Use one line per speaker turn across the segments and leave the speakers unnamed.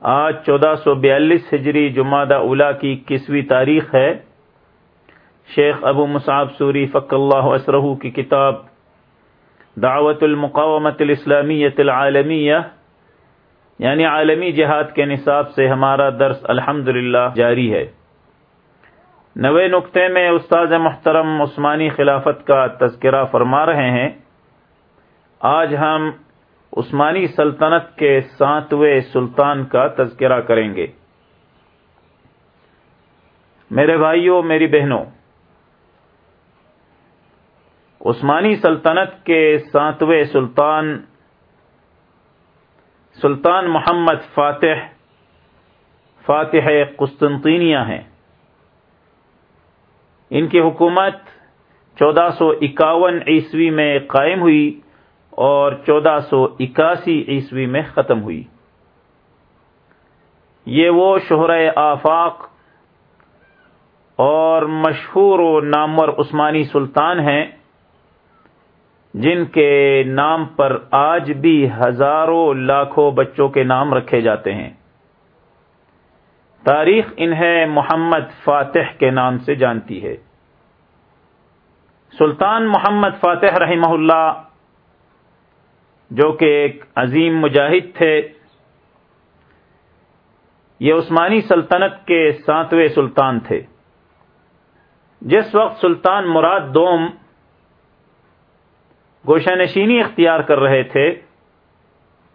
آج چودہ سو بیالیس ہجری جمعہ اولا کی اکیسویں تاریخ ہے۔ شیخ ابو مصعب سوری فق اللہ اسرہ کی کتاب دعوت المقامت الاسلامیت العالمیہ یعنی عالمی جہاد کے نصاب سے ہمارا درس الحمد جاری ہے۔ نوے نقطے میں استاذ محترم عثمانی خلافت کا تذکرہ فرما رہے ہیں۔ آج ہم عثمانی سلطنت کے ساتویں سلطان کا تذکرہ کریں گے۔ میرے بھائیوں، میری بہنوں، عثمانی سلطنت کے ساتویں سلطان سلطان محمد فاتح فاتح قسطنطینیہ ہیں۔ ان کی حکومت چودہ سو اکاون عیسوی میں قائم ہوئی۔ اور چودہ سو اکاسی عیسوی میں ختم ہوئی۔ یہ وہ شہر آفاق اور مشہور و نامور عثمانی سلطان ہیں، جن کے نام پر آج بھی ہزاروں لاکھوں بچوں کے نام رکھے جاتے ہیں۔ تاریخ انہیں محمد فاتح کے نام سے جانتی ہے۔ سلطان محمد فاتح رحمہ اللہ جو کہ ایک عظیم مجاہد تھے، یہ عثمانی سلطنت کے ساتویں سلطان تھے۔ جس وقت سلطان مراد دوم گوشہ نشینی اختیار کر رہے تھے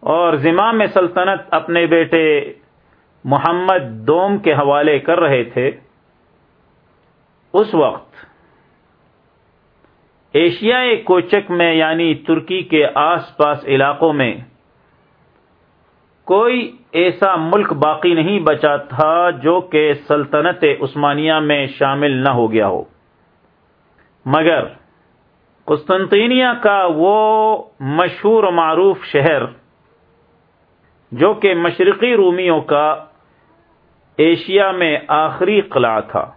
اور زمام سلطنت اپنے بیٹے محمد دوم کے حوالے کر رہے تھے، اس وقت ایشیائی کوچک میں یعنی ترکی کے آس پاس علاقوں میں کوئی ایسا ملک باقی نہیں بچا تھا جو کہ سلطنت عثمانیہ میں شامل نہ ہو گیا ہو۔ مگر قسطنطینیہ کا وہ مشہور و معروف شہر جو کہ مشرقی رومیوں کا ایشیا میں آخری قلعہ تھا۔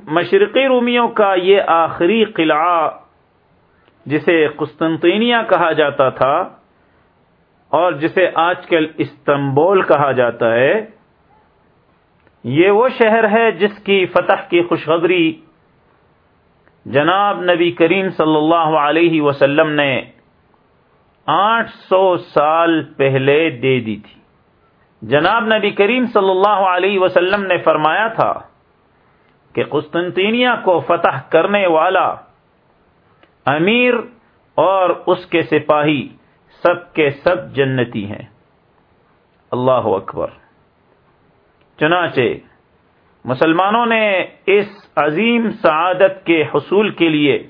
مشرقی رومیوں کا یہ آخری قلعہ جسے قسطنطینیہ کہا جاتا تھا اور جسے آج کل استنبول کہا جاتا ہے، یہ وہ شہر ہے جس کی فتح کی خوشخبری جناب نبی کریم صلی اللہ علیہ وسلم نے آٹھ سو سال پہلے دے دی تھی۔ جناب نبی کریم صلی اللہ علیہ وسلم نے فرمایا تھا کہ قسطنطینیہ کو فتح کرنے والا امیر اور اس کے سپاہی سب کے سب جنتی ہیں۔ اللہ اکبر۔ چنانچہ مسلمانوں نے اس عظیم سعادت کے حصول کے لیے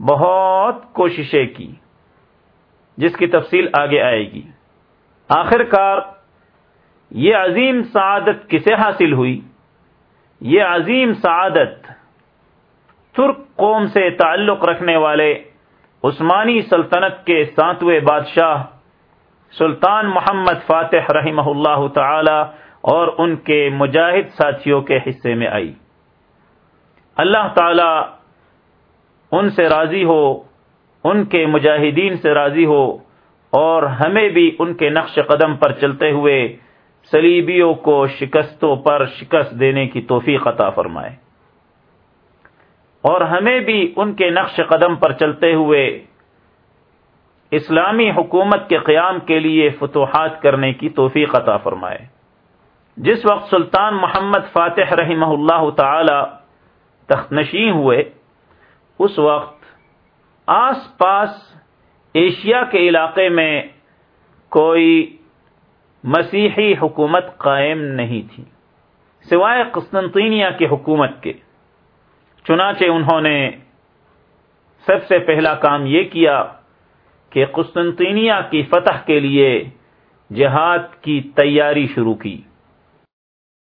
بہت کوششیں کی، جس کی تفصیل آگے آئے گی۔ آخر کار یہ عظیم سعادت کسے حاصل ہوئی؟ یہ عظیم سعادت ترک قوم سے تعلق رکھنے والے عثمانی سلطنت کے ساتویں بادشاہ سلطان محمد فاتح رحمہ اللہ تعالی اور ان کے مجاہد ساتھیوں کے حصے میں آئی۔ اللہ تعالی ان سے راضی ہو، ان کے مجاہدین سے راضی ہو اور ہمیں بھی ان کے نقش قدم پر چلتے ہوئے سلیبیوں کو شکستوں پر شکست دینے کی توفیق عطا فرمائے۔ اور ہمیں بھی ان کے نقش قدم پر چلتے ہوئے اسلامی حکومت کے قیام کے لیے فتوحات کرنے کی توفیق عطا فرمائے۔ جس وقت سلطان محمد فاتح رحمہ اللہ تعالی تخت نشین ہوئے، اس وقت آس پاس ایشیا کے علاقے میں کوئی مسیحی حکومت قائم نہیں تھی۔ سوائے قسطنطینیہ کی حکومت کے۔ چنانچہ انہوں نے سب سے پہلا کام یہ کیا کہ قسطنطینیہ کی فتح کے لیے جہاد کی تیاری شروع کی۔